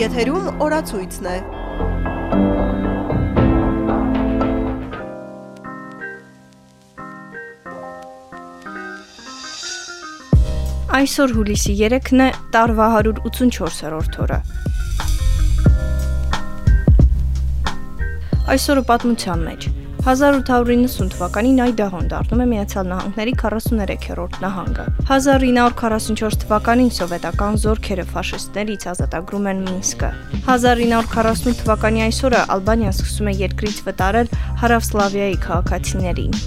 Եթերում օրացույցն է։ Այսօր հուլիսի 3-ն է, տարվա 184-րդ օրը։ Այսօրը պատմության մեջ 1890 թվականին Այդահոն դառնում է Միացյալ Նահանգների 43-րդ նահանգը։ 1944 թվականին սովետական զորքերը ֆաշիստներից ազատագրում են Մինսկը։ 1948 թվականի այսօրը Ալբանիան սկսում է երկրից վտարել Հարավսլավիայի քաղաքացիներին։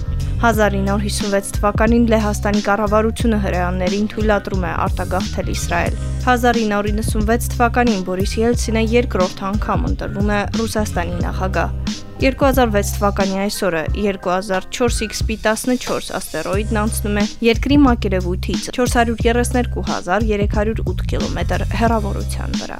1956 թվականին Լեհաստանի կառավարությունը հրեաներին թույլատրում է արտագաղթել Իսրայել։ 1996 թվականին Բորիս Ելցինը երկրորդ անգամ ընտրվում է Ռուսաստանի նախագահ։ 2006 թվականի այսօրը 2004X-14 աստերոիդն անցնում է Երկրի մակերևույթից 432308 կիլոմետր հեռավորության վրա։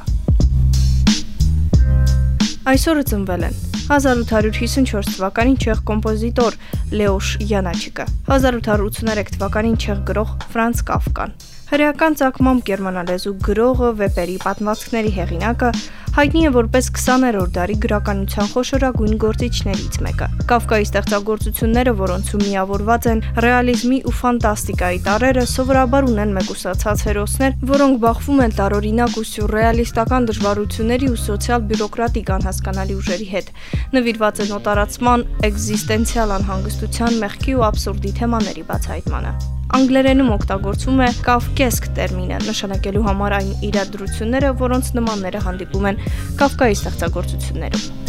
Այսօրը ծնվել են 1854 թվականին չեխ կոմպոզիտոր Լեոշ Յանաչիկը, 1883 թվականին չեխ գրող Ֆրանց Կաֆկան, հրեական ցակմամբ գերմանալեզու գրողը, վեպերի պատմվածքների հեղինակը, հայտնի է որպես 20-րդ դարի գրականության խոշորագույն գործիչներից մեկը։ Կավկայի ստեղծագործությունները, որոնցում միավորված են ռեալիզմի ու ֆանտաստիկայի տարրերը, սովորաբար ունեն մեկուսացած հերոսներ, որոնք բախվում են տարօրինակ ու սյուրռեալիստական դժվարությունների ու սոցիալ-բյուրոկրատիկ անհասկանալի ուժերի հետ։ Նվիրված են օտարացման, էկզիստենցիալ անհանգստության, մեղքի ու абսուրդի թեմաների բացահայտմանը։ Անգլերենում օգտագործվում է կավկեսկ տերմինը, նշանակելու համար այն իրադրությունները, որոնց նմանները հանդիպում են Կավկայի ստեղծագործություններում։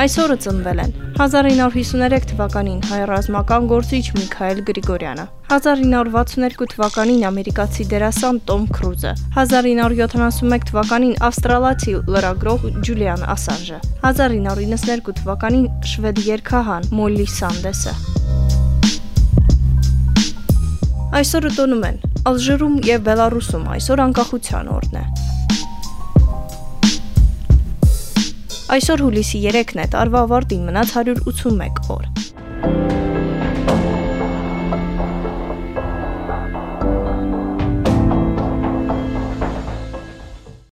Այսօրը ծնվել են 1953 թվականին հայ ռազմական գործիչ Միքայել Գրիգորյանը, 1962 թվականին ամերիկացի դերասան Տոմ Քրուզը, 1971 թվականին ավստրալացի լրագրող Ջուլիան Ասանժը, 1992 թվականին շվեդ երգահան Մոլլի Սանդեսը։ Այսօրը տոնում են Ալժիրում եւ Բելարուսում այսօր անկախության օրն է։ Այսօր հուլիսի 3-ն է, տարվա ավարտին մնաց 181 օր։